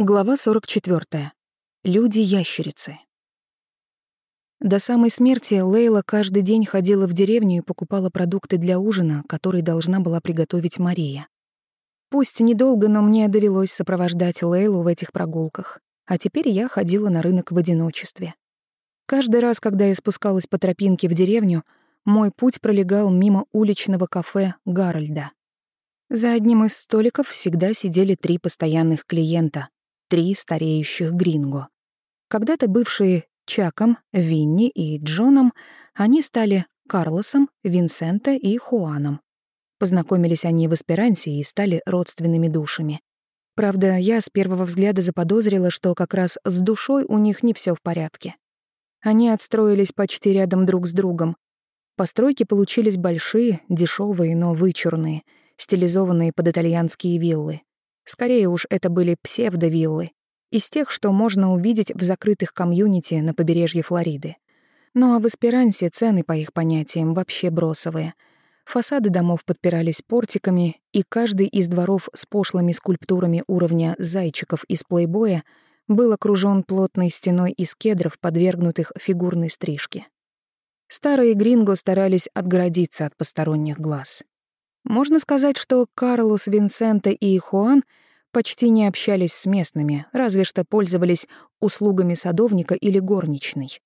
Глава 44. Люди-ящерицы. До самой смерти Лейла каждый день ходила в деревню и покупала продукты для ужина, который должна была приготовить Мария. Пусть недолго, но мне довелось сопровождать Лейлу в этих прогулках, а теперь я ходила на рынок в одиночестве. Каждый раз, когда я спускалась по тропинке в деревню, мой путь пролегал мимо уличного кафе Гарольда. За одним из столиков всегда сидели три постоянных клиента, три стареющих гринго. Когда-то бывшие Чаком, Винни и Джоном, они стали Карлосом, Винсента и Хуаном. Познакомились они в Эсперансе и стали родственными душами. Правда, я с первого взгляда заподозрила, что как раз с душой у них не все в порядке. Они отстроились почти рядом друг с другом. Постройки получились большие, дешевые, но вычурные, стилизованные под итальянские виллы. Скорее уж, это были псевдовиллы, из тех, что можно увидеть в закрытых комьюнити на побережье Флориды. Ну а в Эсперансе цены, по их понятиям, вообще бросовые. Фасады домов подпирались портиками, и каждый из дворов с пошлыми скульптурами уровня зайчиков из плейбоя был окружен плотной стеной из кедров, подвергнутых фигурной стрижке. Старые гринго старались отгородиться от посторонних глаз. Можно сказать, что Карлос, Винсента и Хуан почти не общались с местными, разве что пользовались услугами садовника или горничной.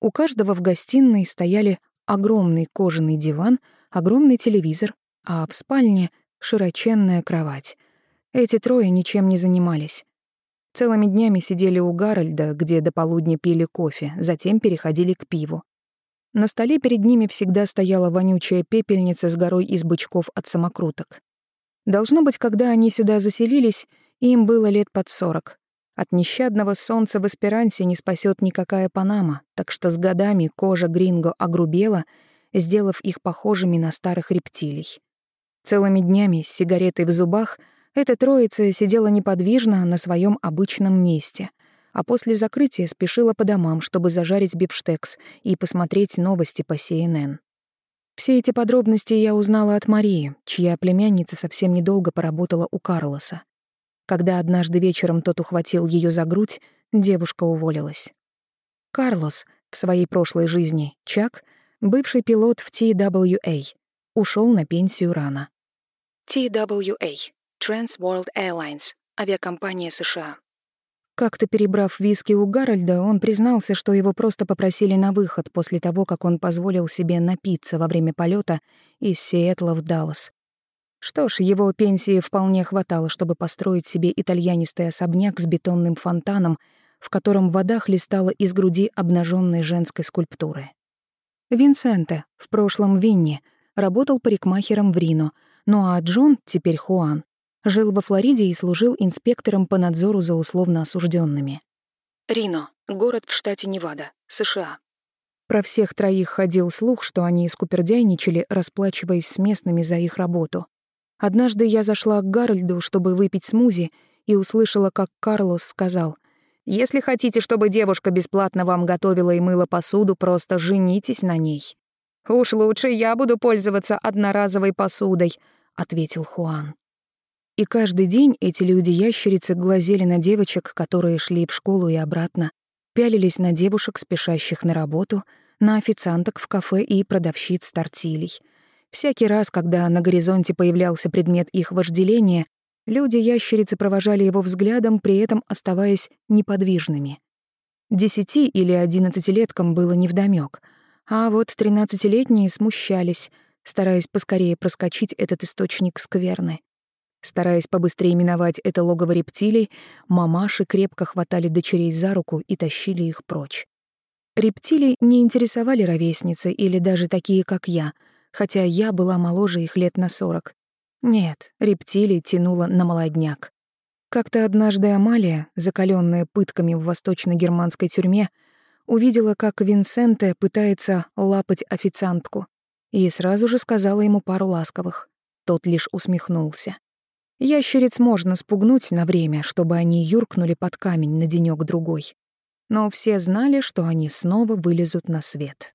У каждого в гостиной стояли огромный кожаный диван, огромный телевизор, а в спальне — широченная кровать. Эти трое ничем не занимались. Целыми днями сидели у Гарольда, где до полудня пили кофе, затем переходили к пиву. На столе перед ними всегда стояла вонючая пепельница с горой из бычков от самокруток. Должно быть, когда они сюда заселились, им было лет под сорок. От нещадного солнца в Эсперансе не спасет никакая Панама, так что с годами кожа Гринго огрубела, сделав их похожими на старых рептилий. Целыми днями с сигаретой в зубах эта троица сидела неподвижно на своем обычном месте, а после закрытия спешила по домам, чтобы зажарить бифштекс и посмотреть новости по CNN. Все эти подробности я узнала от Марии, чья племянница совсем недолго поработала у Карлоса. Когда однажды вечером тот ухватил ее за грудь, девушка уволилась. Карлос, в своей прошлой жизни, Чак, бывший пилот в TWA, ушел на пенсию рано. TWA — Trans World Airlines, авиакомпания США. Как-то перебрав виски у Гарольда, он признался, что его просто попросили на выход после того, как он позволил себе напиться во время полета из Сиэтла в Даллас. Что ж, его пенсии вполне хватало, чтобы построить себе итальянистый особняк с бетонным фонтаном, в котором вода хлестала из груди обнаженной женской скульптуры. Винсенте, в прошлом Винни, работал парикмахером в Рино, ну а Джон, теперь Хуан, Жил во Флориде и служил инспектором по надзору за условно осужденными. Рино — город в штате Невада, США. Про всех троих ходил слух, что они скупердяйничали, расплачиваясь с местными за их работу. Однажды я зашла к Гарольду, чтобы выпить смузи, и услышала, как Карлос сказал, «Если хотите, чтобы девушка бесплатно вам готовила и мыла посуду, просто женитесь на ней». «Уж лучше я буду пользоваться одноразовой посудой», — ответил Хуан. И каждый день эти люди-ящерицы глазели на девочек, которые шли в школу и обратно, пялились на девушек, спешащих на работу, на официанток в кафе и продавщиц тортилей. Всякий раз, когда на горизонте появлялся предмет их вожделения, люди-ящерицы провожали его взглядом, при этом оставаясь неподвижными. Десяти- или одиннадцатилеткам было невдомёк, а вот тринадцатилетние смущались, стараясь поскорее проскочить этот источник скверны. Стараясь побыстрее миновать это логово рептилий, мамаши крепко хватали дочерей за руку и тащили их прочь. Рептилии не интересовали ровесницы или даже такие, как я, хотя я была моложе их лет на сорок. Нет, рептилий тянула на молодняк. Как-то однажды Амалия, закаленная пытками в восточно-германской тюрьме, увидела, как Винсенте пытается лапать официантку, и сразу же сказала ему пару ласковых. Тот лишь усмехнулся. Ящериц можно спугнуть на время, чтобы они юркнули под камень на денёк другой. Но все знали, что они снова вылезут на свет.